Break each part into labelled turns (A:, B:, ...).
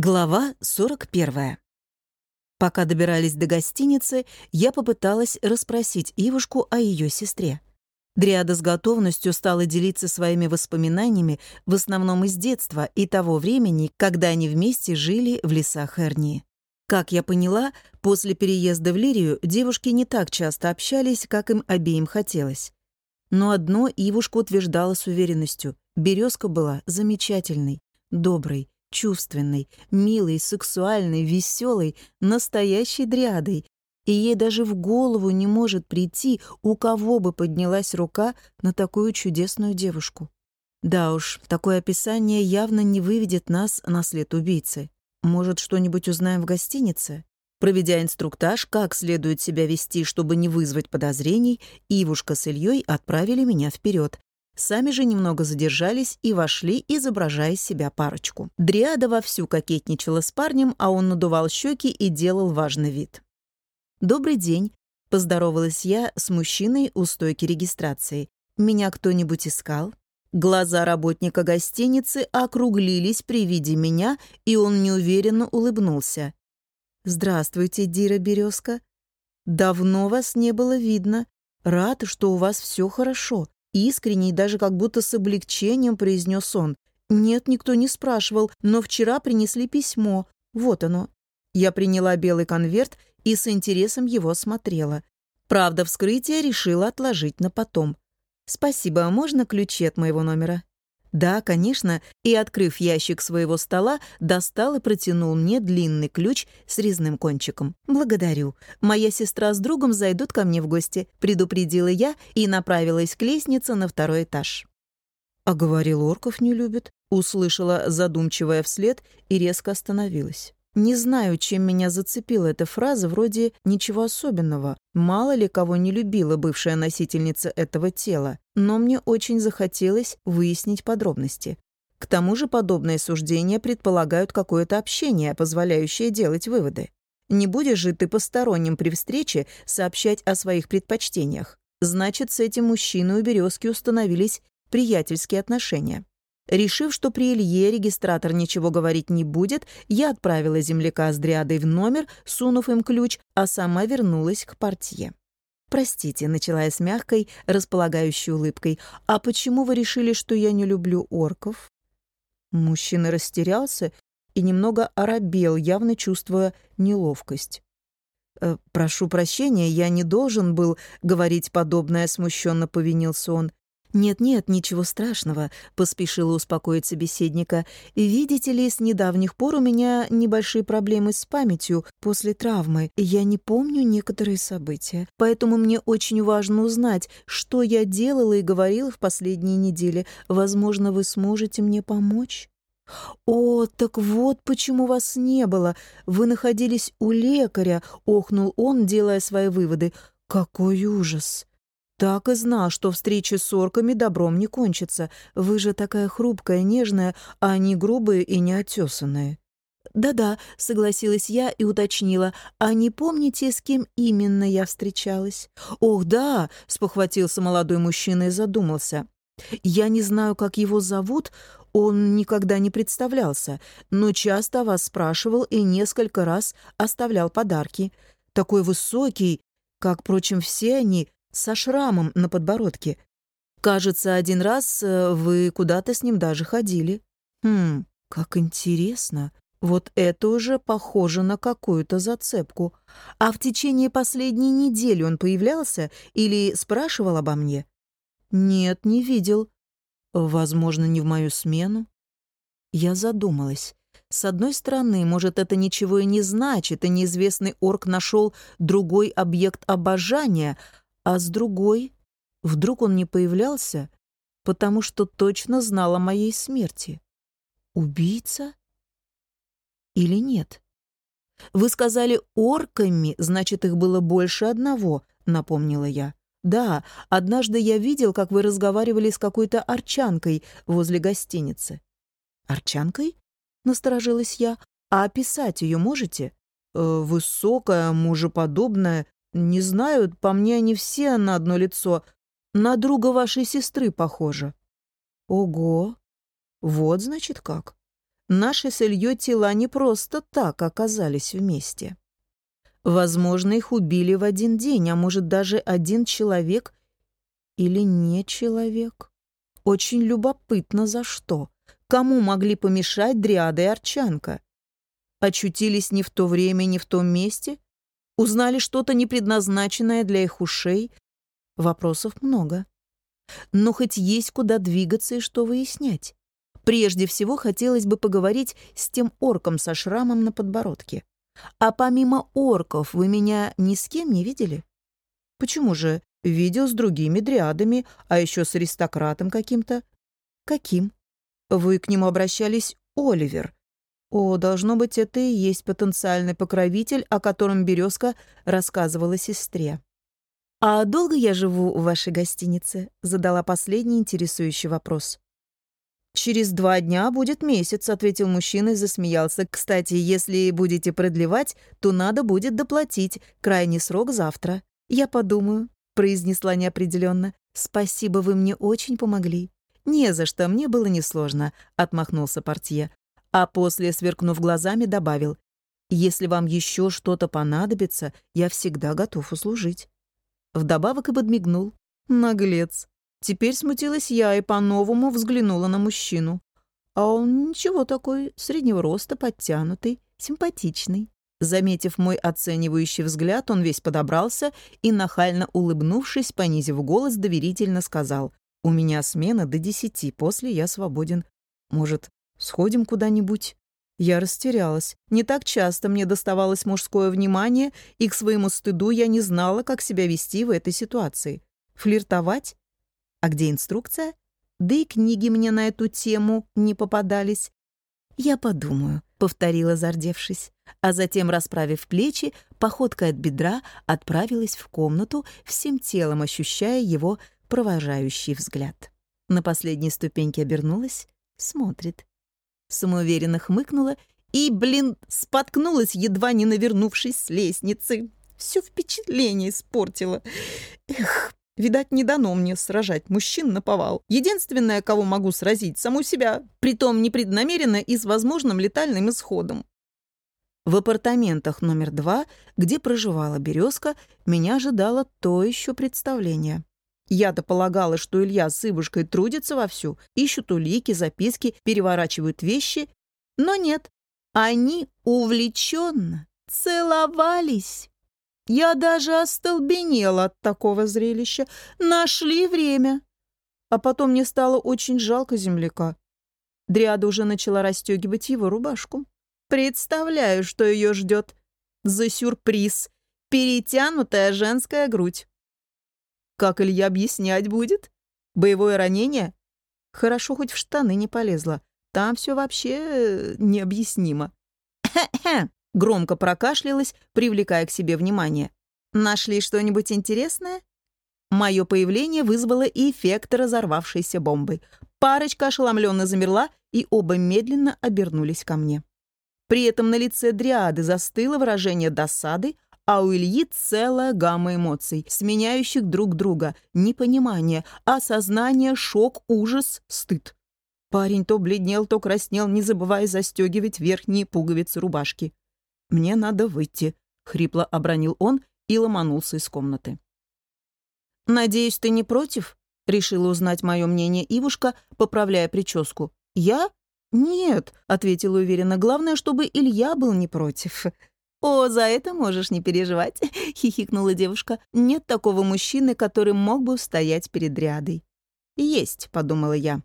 A: Глава 41. Пока добирались до гостиницы, я попыталась расспросить Ивушку о ее сестре. Дриада с готовностью стала делиться своими воспоминаниями в основном из детства и того времени, когда они вместе жили в лесах Эрнии. Как я поняла, после переезда в Лирию девушки не так часто общались, как им обеим хотелось. Но одно Ивушка утверждала с уверенностью — Березка была замечательной, доброй, чувственной, милой, сексуальной, веселой, настоящей дриадой, и ей даже в голову не может прийти, у кого бы поднялась рука на такую чудесную девушку. Да уж, такое описание явно не выведет нас на след убийцы. Может, что-нибудь узнаем в гостинице? Проведя инструктаж, как следует себя вести, чтобы не вызвать подозрений, Ивушка с Ильей отправили меня вперед, Сами же немного задержались и вошли, изображая себя парочку. Дриада вовсю кокетничала с парнем, а он надувал щеки и делал важный вид. «Добрый день», — поздоровалась я с мужчиной у стойки регистрации. «Меня кто-нибудь искал?» Глаза работника гостиницы округлились при виде меня, и он неуверенно улыбнулся. «Здравствуйте, Дира Березка. Давно вас не было видно. Рад, что у вас все хорошо. Искренне и даже как будто с облегчением произнес он. «Нет, никто не спрашивал, но вчера принесли письмо. Вот оно». Я приняла белый конверт и с интересом его смотрела. Правда, вскрытие решила отложить на потом. «Спасибо, а можно ключи от моего номера?» Да, конечно, и, открыв ящик своего стола, достал и протянул мне длинный ключ с резным кончиком. «Благодарю. Моя сестра с другом зайдут ко мне в гости», — предупредила я и направилась к лестнице на второй этаж. «А говорил, орков не любит», — услышала задумчивая вслед и резко остановилась. Не знаю, чем меня зацепила эта фраза, вроде «ничего особенного». Мало ли кого не любила бывшая носительница этого тела, но мне очень захотелось выяснить подробности. К тому же подобные суждения предполагают какое-то общение, позволяющее делать выводы. Не будешь же ты посторонним при встрече сообщать о своих предпочтениях. Значит, с этим мужчиной у Березки установились приятельские отношения. Решив, что при Илье регистратор ничего говорить не будет, я отправила земляка с дриадой в номер, сунув им ключ, а сама вернулась к портье. «Простите», — начала я с мягкой, располагающей улыбкой, «а почему вы решили, что я не люблю орков?» Мужчина растерялся и немного оробел, явно чувствуя неловкость. «Э, «Прошу прощения, я не должен был говорить подобное», — смущенно повинился он. «Нет-нет, ничего страшного», — поспешила успокоить собеседника. «Видите ли, с недавних пор у меня небольшие проблемы с памятью после травмы. Я не помню некоторые события. Поэтому мне очень важно узнать, что я делала и говорила в последние недели. Возможно, вы сможете мне помочь?» «О, так вот почему вас не было. Вы находились у лекаря», — охнул он, делая свои выводы. «Какой ужас!» Так и знал, что встреча с орками добром не кончится. Вы же такая хрупкая, нежная, а они грубые и неотесанные. «Да-да», — согласилась я и уточнила, «а не помните, с кем именно я встречалась?» «Ох, да», — спохватился молодой мужчина и задумался. «Я не знаю, как его зовут, он никогда не представлялся, но часто вас спрашивал и несколько раз оставлял подарки. Такой высокий, как, впрочем, все они, со шрамом на подбородке. Кажется, один раз э, вы куда-то с ним даже ходили. Хм, как интересно. Вот это уже похоже на какую-то зацепку. А в течение последней недели он появлялся или спрашивал обо мне? Нет, не видел. Возможно, не в мою смену. Я задумалась. С одной стороны, может, это ничего и не значит, и неизвестный орк нашел другой объект обожания, а с другой, вдруг он не появлялся, потому что точно знал о моей смерти. Убийца? Или нет? Вы сказали орками, значит, их было больше одного, напомнила я. Да, однажды я видел, как вы разговаривали с какой-то арчанкой возле гостиницы. Арчанкой? Насторожилась я. А описать ее можете? Э, высокая, мужеподобная, не знаю, по мне они все на одно лицо. На друга вашей сестры похоже. Ого! Вот, значит, как. наши с Ильей тела не просто так оказались вместе. Возможно, их убили в один день, а может, даже один человек или не человек. Очень любопытно, за что. Кому могли помешать Дриада и Арчанка? Очутились не в то время, не в том месте? Узнали что-то непредназначенное для их ушей? Вопросов много. Но хоть есть куда двигаться и что выяснять. Прежде всего хотелось бы поговорить с тем орком со шрамом на подбородке. А помимо орков вы меня ни с кем не видели? Почему же? Видел с другими дриадами, а еще с аристократом каким-то. Каким? Вы к нему обращались Оливер. О, должно быть, это и есть потенциальный покровитель, о котором Березка рассказывала сестре. «А долго я живу в вашей гостинице?» — задала последний интересующий вопрос. «Через два дня будет месяц», — ответил мужчина и засмеялся. «Кстати, если будете продлевать, то надо будет доплатить. Крайний срок завтра». «Я подумаю», — произнесла неопределенно. «Спасибо, вы мне очень помогли». «Не за что, мне было несложно», — отмахнулся портье. А после, сверкнув глазами, добавил. «Если вам еще что-то понадобится, я всегда готов услужить». Вдобавок и подмигнул. Наглец. Теперь смутилась я и по-новому взглянула на мужчину. А он ничего такой, среднего роста, подтянутый, симпатичный. Заметив мой оценивающий взгляд, он весь подобрался и, нахально улыбнувшись, понизив голос, доверительно сказал, «У меня смена до десяти, после я свободен. Может, сходим куда-нибудь?» Я растерялась. Не так часто мне доставалось мужское внимание, и к своему стыду я не знала, как себя вести в этой ситуации. Флиртовать? А где инструкция? Да и книги мне на эту тему не попадались. «Я подумаю», — повторила, зардевшись, а затем, расправив плечи, походкой от бедра отправилась в комнату, всем телом ощущая его провожающий взгляд. На последней ступеньке обернулась, смотрит. Самоуверенно хмыкнула и, блин, споткнулась, едва не навернувшись с лестницы. Все впечатление испортила. Эх, видать, не дано мне сражать мужчин на повал. Единственное, кого могу сразить, саму себя, притом непреднамеренно и с возможным летальным исходом. В апартаментах номер два, где проживала Березка, меня ожидало то еще представление. Я-то полагала, что Илья с Ивушкой трудятся вовсю, ищут улики, записки, переворачивают вещи. Но нет, они увлеченно целовались. Я даже остолбенела от такого зрелища. Нашли время. А потом мне стало очень жалко земляка. Дриада уже начала расстегивать его рубашку. Представляю, что ее ждет. За сюрприз. Перетянутая женская грудь. Как Илья объяснять будет? Боевое ранение? Хорошо, хоть в штаны не полезла. Там все вообще э, необъяснимо. Громко прокашлялась, привлекая к себе внимание. «Нашли что-нибудь интересное?» Мое появление вызвало эффект разорвавшейся бомбы. Парочка ошеломленно замерла, и оба медленно обернулись ко мне. При этом на лице Дриады застыло выражение досады, а у Ильи целая гамма эмоций, сменяющих друг друга, непонимание, осознание, шок, ужас, стыд. Парень то бледнел, то краснел, не забывая застегивать верхние пуговицы рубашки. «Мне надо выйти», — хрипло обронил он и ломанулся из комнаты. «Надеюсь, ты не против?» — решила узнать мое мнение Ивушка, поправляя прическу. «Я? Нет», — ответила уверенно. «Главное, чтобы Илья был не против». «О, за это можешь не переживать», — хихикнула девушка. «Нет такого мужчины, который мог бы устоять перед рядой». «Есть», — подумала я.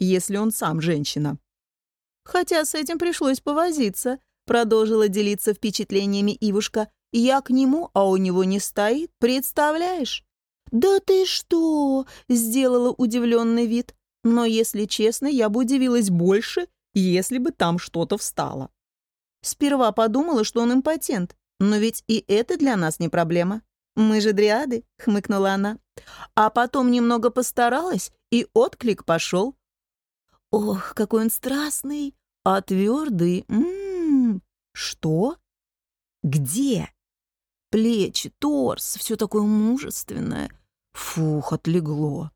A: «Если он сам женщина». «Хотя с этим пришлось повозиться», — продолжила делиться впечатлениями Ивушка. «Я к нему, а у него не стоит, представляешь?» «Да ты что?» — сделала удивленный вид. Но, если честно, я бы удивилась больше, если бы там что-то встало. Сперва подумала, что он импотент, но ведь и это для нас не проблема. Мы же дриады, хмыкнула она. А потом немного постаралась, и отклик пошел. Ох, какой он страстный, а твердый. М-м-м. Что? Где? Плечи, торс, все такое мужественное. Фух, отлегло.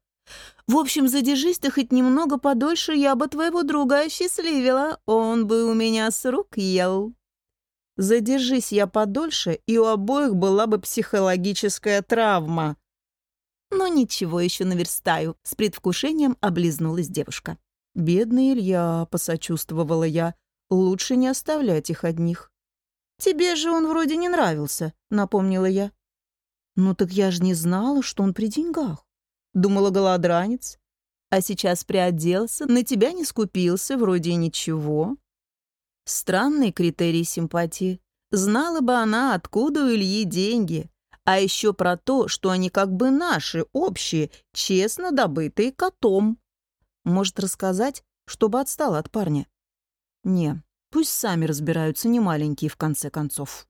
A: В общем, задержись ты хоть немного подольше, я бы твоего друга осчастливила. Он бы у меня с рук ел. Задержись я подольше, и у обоих была бы психологическая травма. Но ничего, еще наверстаю. С предвкушением облизнулась девушка. Бедный Илья, посочувствовала я. Лучше не оставлять их одних. Тебе же он вроде не нравился, напомнила я. Ну так я же не знала, что он при деньгах. Думала, голодранец. А сейчас приоделся, на тебя не скупился, вроде ничего. Странный критерий симпатии. Знала бы она, откуда у Ильи деньги. А еще про то, что они как бы наши, общие, честно добытые котом. Может рассказать, чтобы отстал от парня? Не, пусть сами разбираются, не маленькие в конце концов.